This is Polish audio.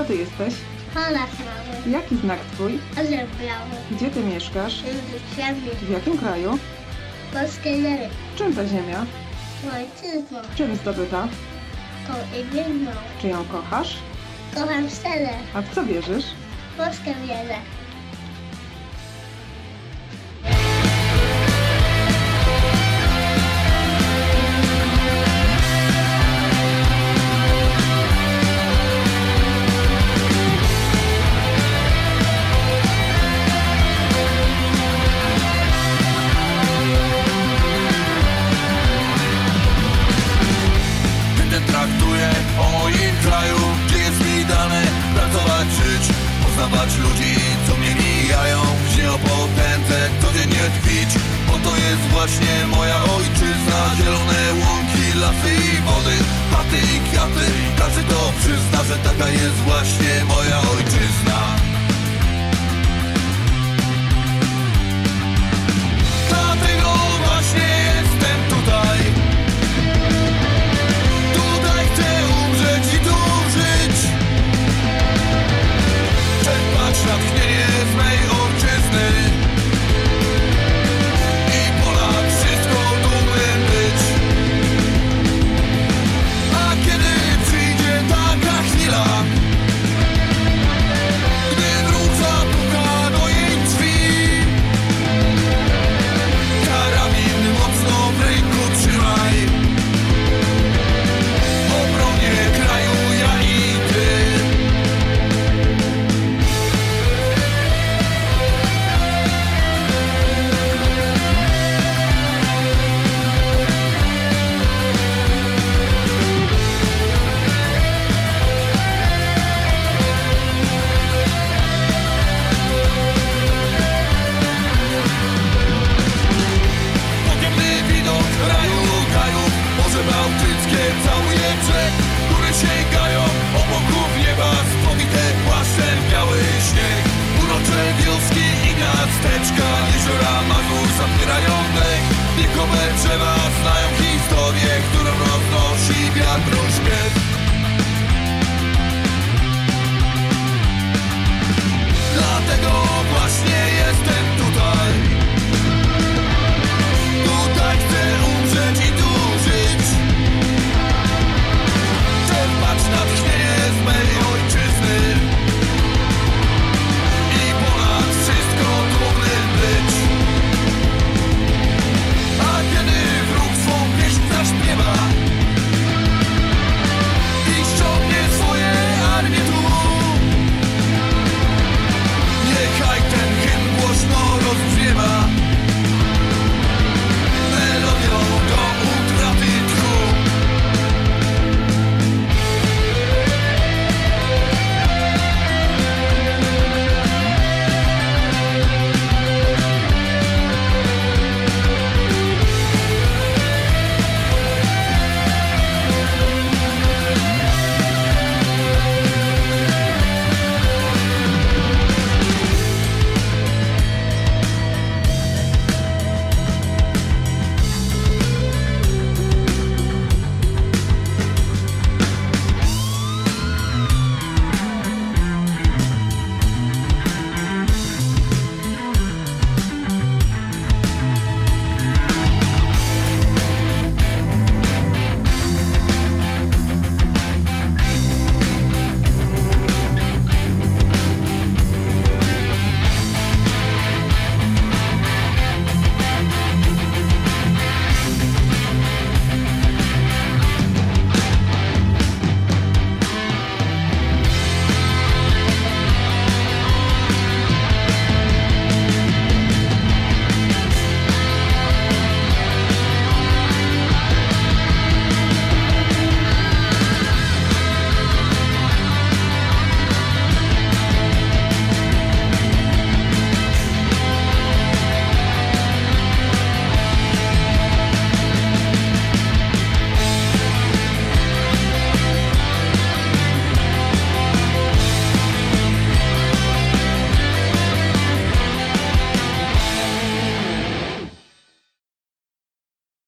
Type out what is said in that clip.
Kto ty jesteś? Polak mały, Jaki znak twój? orzeł biały, Gdzie ty mieszkasz? ziemi, W jakim kraju? polskiej nery, Czym ta ziemia? ojczyzną, Czym zdobyta? winną. Czy ją kochasz? Kocham szczerze, A w co wierzysz? Polskę wierzę. Poznawać ludzi, co mnie mijają. Gdzie o potędze codziennie tkwić? Bo to jest właśnie moja ojczyzna. Zielone łąki, lasy i wody. Paty i kwiaty. Każdy to przyzna, że taka jest właśnie moja rzek, które sięgają obłoków nieba Spowite płaszczem biały śnieg. Urocze wioski i miasteczka Jeziora Mazur zapierają dech. Wiekowe drzewa znają historię Którą roznosi wiatr śpiew